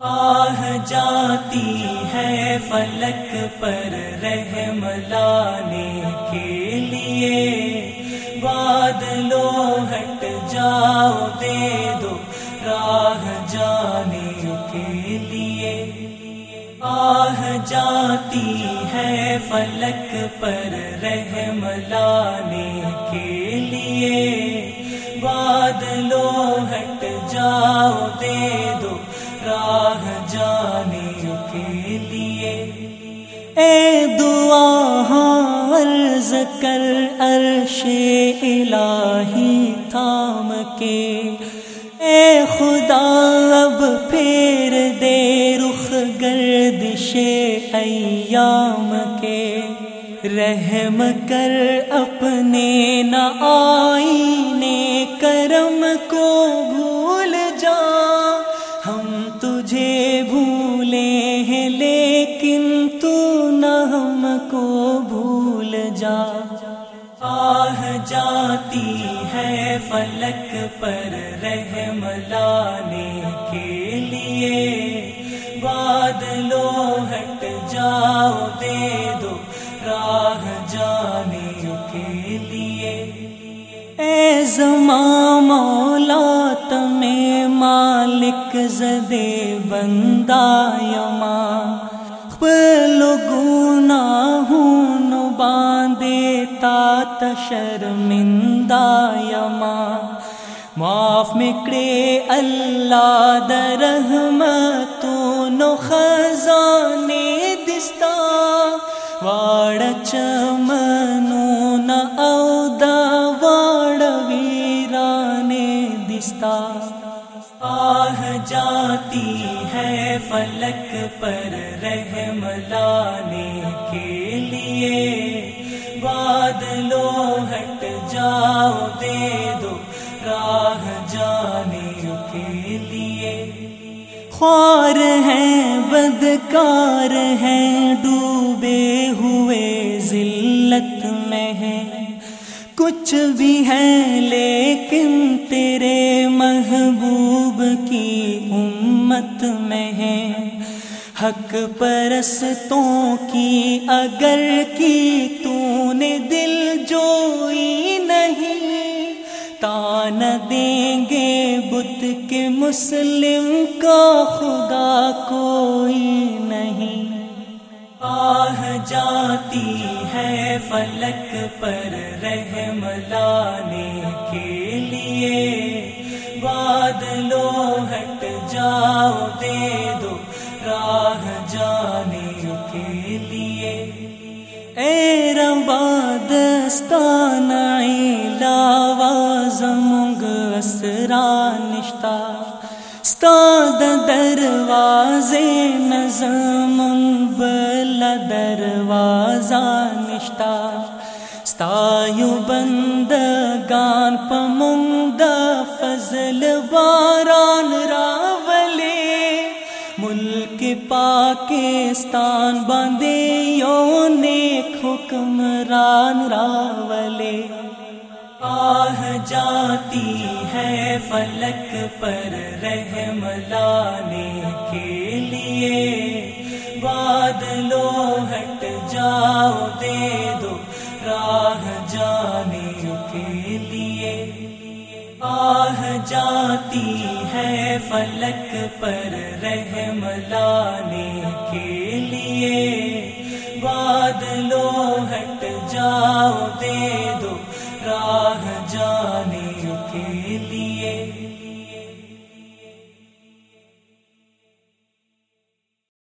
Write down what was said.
آہ جاتی ہے فلک پر رحم لانے کے لیے۔ بادلو ہٹ جاؤ دے دو راہ جانے کے لیے۔ آہ جاتی ہے فلک پر رحم لانے کے اے دعا عرض کر عرش الہی تھام کے۔ اے خدا، اب پھیر دے رخ گردش ایام کے۔ رحم کر اپنے نہ آئینے کرم کو کو بھول جا۔ آہ جاتی ہے فلک پر رحم لانے کے لیے۔ بادلو ہٹ جاؤ دے دو راہ جانے کے لیے۔ اے زماں مولا تمہیں مالک زدے بندہ یما۔ پلو گنا باندے تا تشرمندہ یما معاف مکڑے اللہ درحمتوں نو خزانے دستا واڑ چمنو نہ اودا واڑ ویرانے دستا آہ جاتی ہے فلک پر رحم لانے کے لیے بادلو ہٹ جاؤ دے دو راہ جانے کے لیے۔ خوار ہیں، بدکار ہیں، ڈوبے ہوئے ذلت میں ہیں۔ کچھ بھی ہے لیکن تیرے محبوب کی امت میں ہے حق پرستوں کی اگر کی تو نے دل جوئی نہیں تان دیں گے بت کے مسلم کا خدا کوئی نہیں۔ آہ جاتی ہے فلک پر رحم لانے کے لیے۔ بادلو ہٹ جاؤ اے ربادستان لاواز منگ اسرا نشتا۔ استاد دروازے نظم بل دروازہ نشتا۔ ستایو بند گان پمنگ فضل باران راولے پاکستان باندے یو نیک حکمران راولے آہ جاتی ہے فلک پر رحم لانے کے لیے۔ بادلو ہٹ جاؤ دے دو راہ جانے کے لیے۔ آہ جاتی ہے فلک پر رحم لانے کے لیے۔ بادلوں ہٹ جاؤ دے دو راہ جانے کے لیے۔